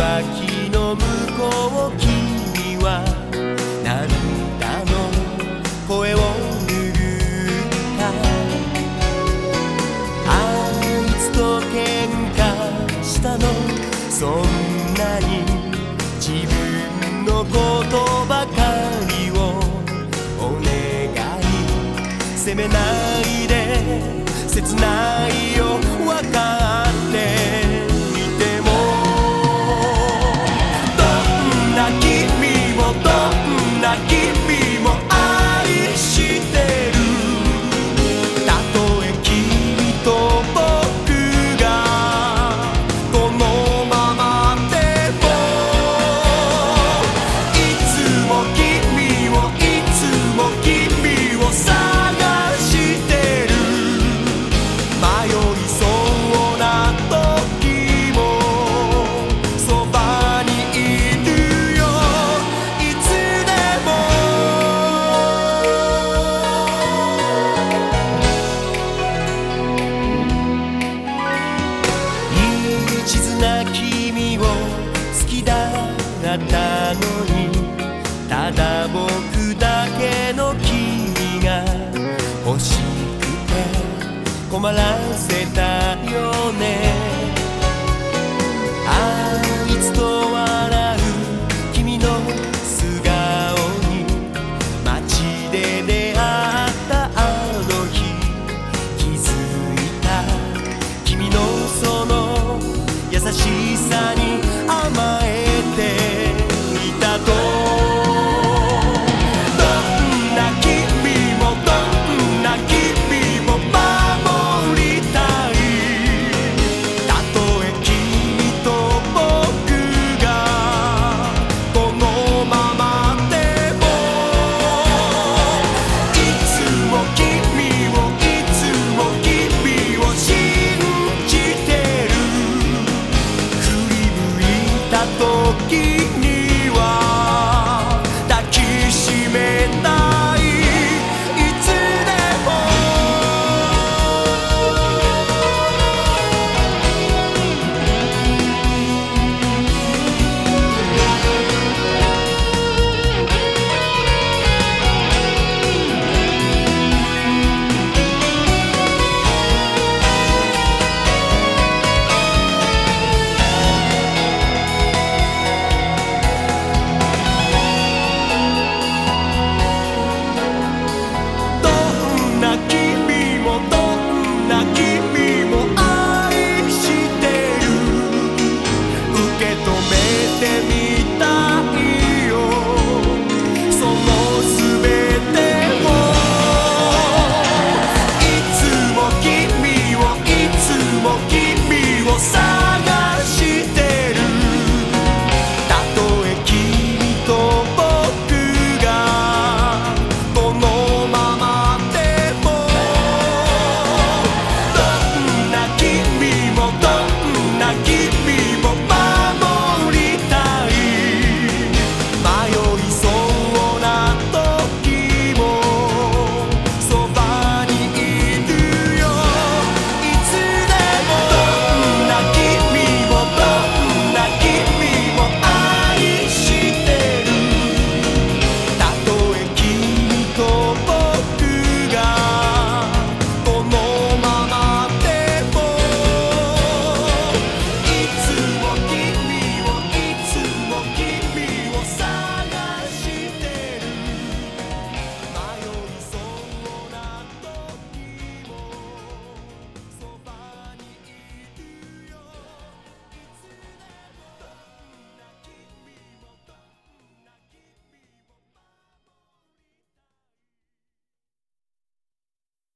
脇の向こう君は涙の声を拭ったあいつと喧嘩したの。そんなに自分のことばかりをお願い責めないで。切ないよ。分かる。give me 止まらせたよね。あいつと笑う君の素顔に街で出